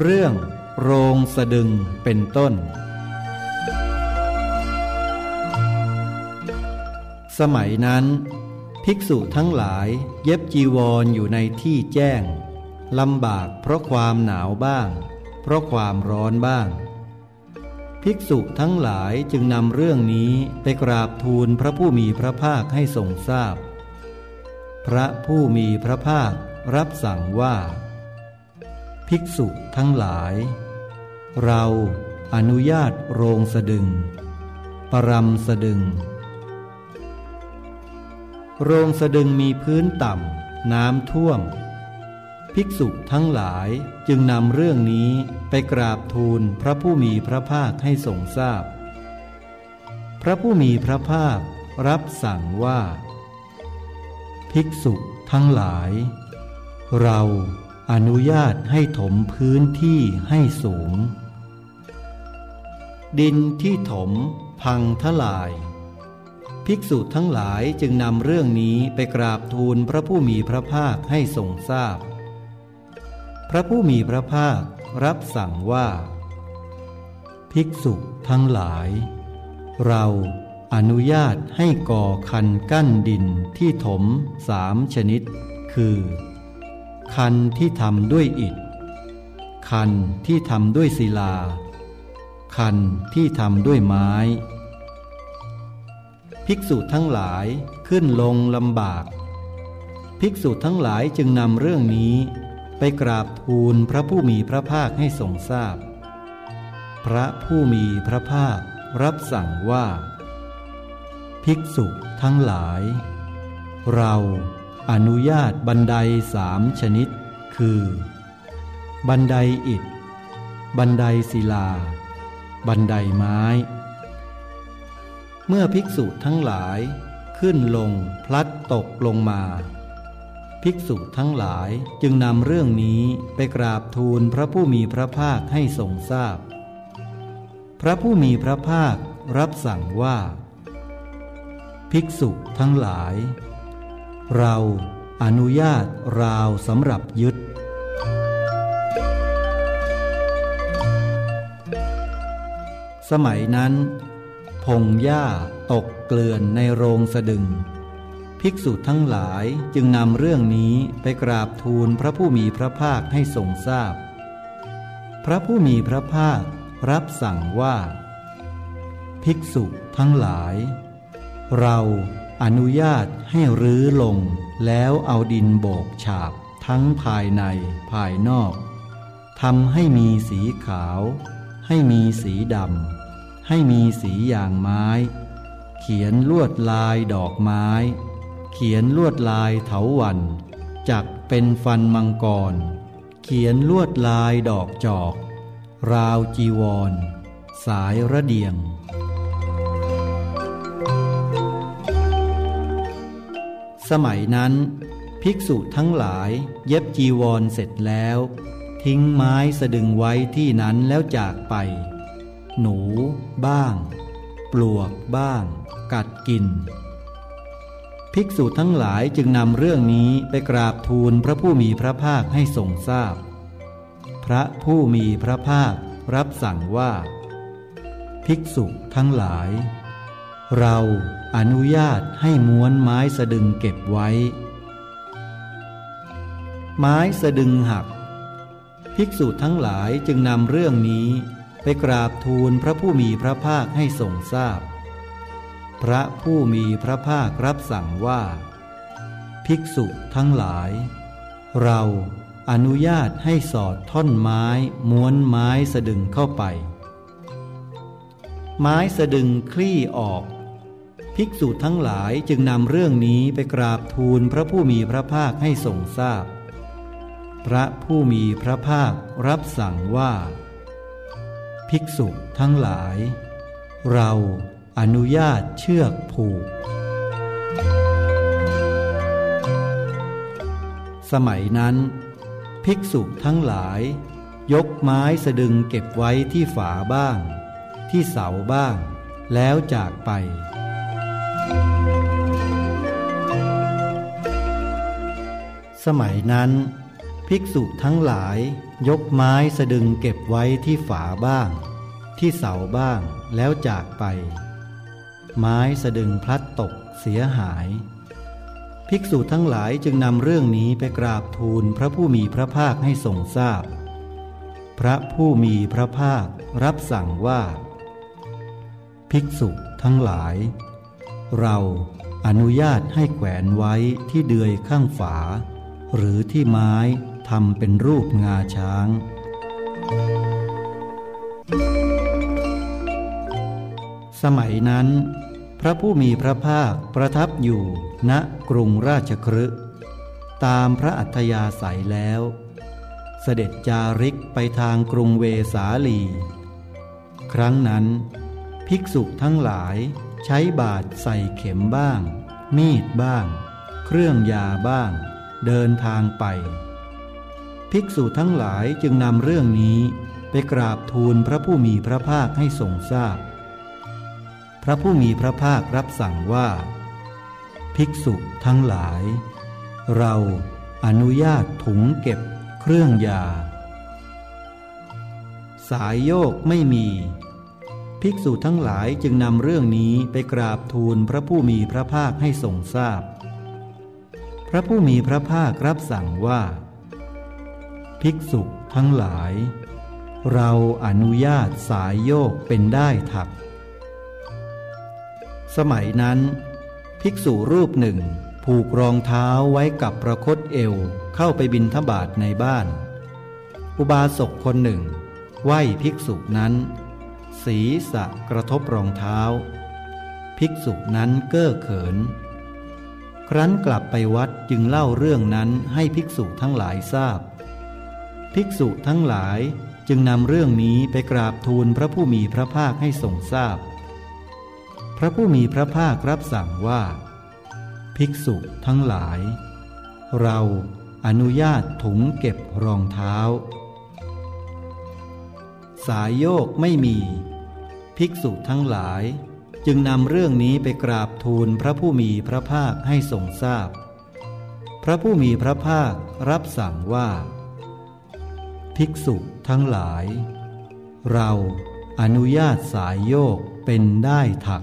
เรื่องโรงสะดึงเป็นต้น สมัยนั้น ภิกษุทั้งหลายเย็บจีวรออยู่ในที่แจ้งลำบากเพราะความหนาวบ้าง เพราะความร้อนบ้าง ภิกษุทั้งหลายจึงนำเรื่องนี้ไปกราบทูลพระผู้มีพระภาคให้ทรงทราบพพระผู้มีพระภาครับสั่งว่า ภิกษุทั้งหลาย เราอนุญาตโรงสะดึง ปรำสะดึง โรงสะดึงมีพื้นต่ำน้ำท่วม ภิกษุทั้งหลายจึงนำเรื่องนี้ไปกราบทูลพระผู้มีพระภาคให้ทรงทราบพพระผู้มีพระภาครับสั่งว่า ภิกษุทั้งหลาย เรา อนุญาตให้ถมพื้นที่ให้สูง ดินที่ถมพังทลาย ภิกษุทั้งหลายจึงนำเรื่องนี้ไปกราบทูลพระผู้มีพระภาคให้ทรงทราบพพระผู้มีพระภาครับสั่งว่า ภิกษุทั้งหลาย เราอนุญาตให้ก่อคันกั้นดินที่ถมสามชนิด คือ คันที่ทำด้วยอิฐ คันที่ทำด้วยศิลา คันที่ทำด้วยไม้ ภิกษุทั้งหลายขึ้นลงลำบาก ภิกษุทั้งหลายจึงนำเรื่องนี้ ไปกราบทูลพระผู้มีพระภาคให้ทรงทราบพพระผู้มีพระภาครับสั่งว่า ภิกษุทั้งหลาย เรา อนุญาตบันไดสามชนิด คือ บันไดอิฐ บันไดศิลา บันไดไม้ เมื่อภิกษุทั้งหลายขึ้นลงพลัดตกลงมา ภิกษุทั้งหลายจึงนำเรื่องนี้ไปกราบทูลพระผู้มีพระภาคให้ทรงทราบพพระผู้มีพระภาครับสั่งว่า ภิกษุทั้งหลาย เราอนุญาตราวสำหรับยึด สมัยนั้น พงหญ้าตกเกลื่อนในโรงสะดึง ภิกษุทั้งหลายจึงนำเรื่องนี้ไปกราบทูลพระผู้มีพระภาคให้ทรงทราบพพระผู้มีพระภาครับสั่งว่า ภิกษุทั้งหลาย เรา อนุญาตให้รื้อลงแล้วเอาดินโบกฉาบทั้งภายในภายนอกทำให้มีสีขาว ให้มีสีดำให้มีสีอย่างไม้ เขียนลวดลายดอกไม้ เขียนลวดลายเถาวันจักเป็นฟันมังกร เขียนลวดลายดอกจอก ราวจีวร สายระเดียง สมัยนั้น ภิกษุทั้งหลายเย็บจีวรเสร็จแล้ว ทิ้งไม้สะดึงไว้ที่นั้นแล้วจากไป หนู บ้าง ปลวกบ้าง กัดกิน ภิกษุทั้งหลายจึงนำเรื่องนี้ไปกราบทูลพระผู้มีพระภาคให้ทรงทราบพพระผู้มีพระภาครับสั่งว่า ภิกษุทั้งหลาย เราอนุญาตให้ม้วนไม้สะดึงเก็บไว้ ไม้สะดึงหัก ภิกษุทั้งหลายจึงนำเรื่องนี้ไปกราบทูลพระผู้มีพระภาคให้ทรงทราบพพระผู้มีพระภาครับสั่งว่า ภิกษุทั้งหลาย เราอนุญาตให้สอดท่อนไม้ ม้วนไม้สะดึงเข้าไป ไม้สะดึงคลี่ออก ภิกษุทั้งหลายจึงนำเรื่องนี้ไปกราบทูลพระผู้มีพระภาคให้ทรงทราบพพระผู้มีพระภาครับสั่งว่า ภิกษุทั้งหลาย เราอนุญาตเชือกผูก สมัยนั้น ภิกษุทั้งหลาย ยกไม้สะดึงเก็บไว้ที่ฝาบ้าง ที่เสาบ้าง แล้วจากไป สมัยนั้น ภิกษุทั้งหลายยกไม้สะดึงเก็บไว้ที่ฝาบ้าง ที่เสาบ้างแล้วจากไป ไม้สะดึงพลัดตกเสียหาย ภิกษุทั้งหลายจึงนำเรื่องนี้ไปกราบทูลพระผู้มีพระภาคให้ทรงทราบพพระผู้มีพระภาครับสั่งว่า ภิกษุทั้งหลาย เราอนุญาตให้แขวนไว้ที่เดือยข้างฝา หรือที่ไม้ทำเป็นรูปงาช้าง สมัยนั้น พระผู้มีพระภาคประทับอยู่ณกรุงราชครึตามพระอัธยาศัยแล้ว เสด็จจาริกไปทางกรุงเวสาลี ครั้งนั้น ภิกษุทั้งหลายใช้บาทใส่เข็มบ้าง มีดบ้าง เครื่องยาบ้าง เดินทางไป ภิกษุทั้งหลายจึงนำเรื่องนี้ไปกราบทูลพระผู้มีพระภาคให้ทรงทราบพพระผู้มีพระภาครับสั่งว่า ภิกษุทั้งหลาย เราอนุญาตถุงเก็บเครื่องยา สายโยกไม่มี ภิกษุทั้งหลายจึงนำเรื่องนี้ไปกราบทูลพระผู้มีพระภาคให้ทรงทราบพ พระผู้มีพระภาครับสั่งว่า ภิกษุทั้งหลาย เราอนุญาตสายโยกเป็นได้ถัก สมัยนั้น ภิกษุรูปหนึ่ง ผูกรองเท้าไว้กับประคตเอวเข้าไปบินทบาทในบ้าน อุบาสกคนหนึ่ง ไหวภิกษุนั้น ศีรษะกระทบรองเท้า ภิกษุนั้นเก้อเขิน ครั้นกลับไปวัดจึงเล่าเรื่องนั้นให้ภิกษุทั้งหลายทราบ ภิกษุทั้งหลายจึงนำเรื่องนี้ไปกราบทูลพระผู้มีพระภาคให้ทรงทราบพพระผู้มีพระภาครับสั่งว่า ภิกษุทั้งหลาย เราอนุญาตถุงเก็บรองเท้า สายโยกไม่มี ภิกษุทั้งหลาย จึงนำเรื่องนี้ไปกราบทูลพระผู้มีพระภาคให้ทรงทราบพพระผู้มีพระภาครับสั่งว่า ภิกษุทั้งหลาย เราอนุญาตสายโยกเป็นได้ถัก